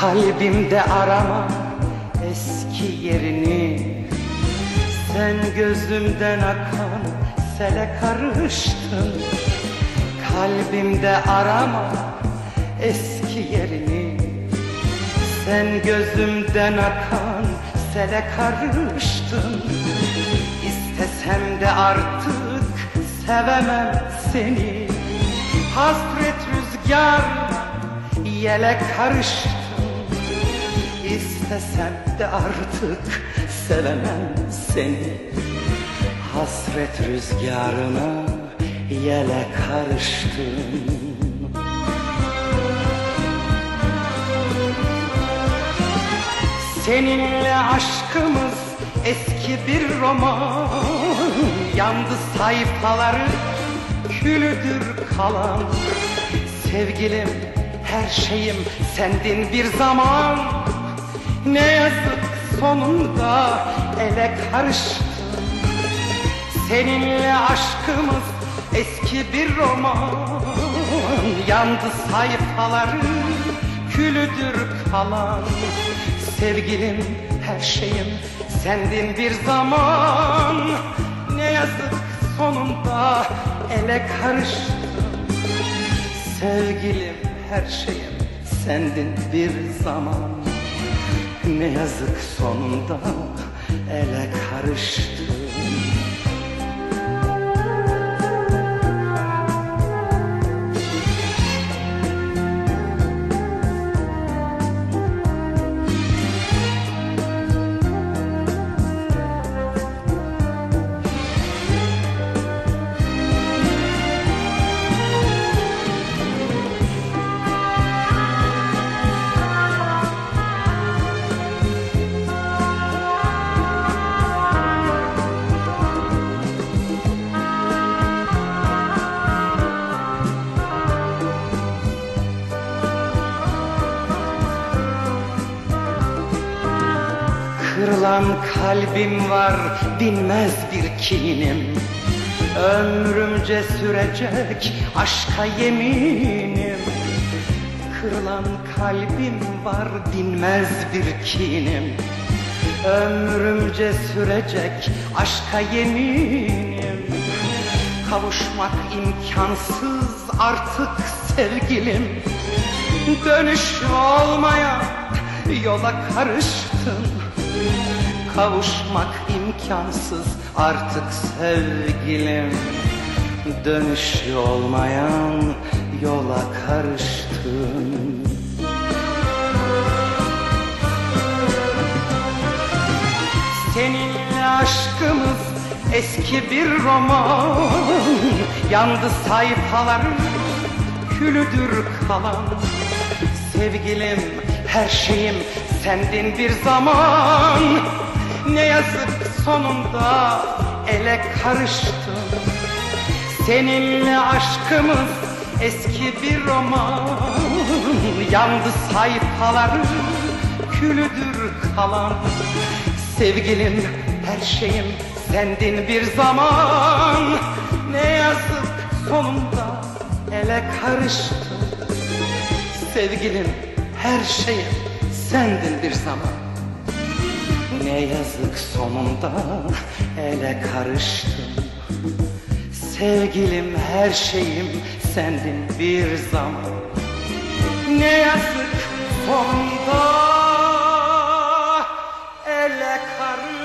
Kalbimde arama eski yerini. Sen gözümden akan sele karıştın. Kalbimde arama eski yerini. Sen gözümden akan sele karıştın. İstesem de artık sevemem seni. Hasret rüzgar yele karıştın İstesem de artık sevemem seni. Hasret rüzgarına yele karıştın Seninle aşkımız eski bir roman. Yandı sayfaları külüdür kalan. Sevgilim her şeyim sendin bir zaman Ne yazık sonunda ele karıştın Seninle aşkımız eski bir roman. Yandı sayfaları külüdür kalan. Sevgilim her şeyim sendin bir zaman. Ne yazık sonunda ele karıştın Sevgilim her şeyim sendin bir zaman Ne yazık sonunda ele karıştın Kırılan kalbim var dinmez bir kinim. Ömrümce sürecek aşka yeminim. Kırılan kalbim var dinmez bir kinim. Ömrümce sürecek aşka yeminim. Kavuşmak imkansız artık sevgilim. Dönüş olmaya yola karıştın Kavuşmak imkansız artık sevgilim. Dönüş olmayan yola karıştın Seninle aşkımız eski bir roman. Yandı sayfaları külüdür kalan. Sevgilim her şeyim sendin bir zaman. Ne yazık sonunda ele karıştın. Seninle aşkımız eski bir roman. Yandı sayfaları külüdür kalan. Sevgilim her şeyim sendin bir zaman. Ne yazık sonunda ele karıştın. Sevgilim her şeyim sendin bir zaman. Ne yazık sonunda ele karıştın Sevgilim her şeyim sendin bir zaman. Ne yazık sonunda ele karıştın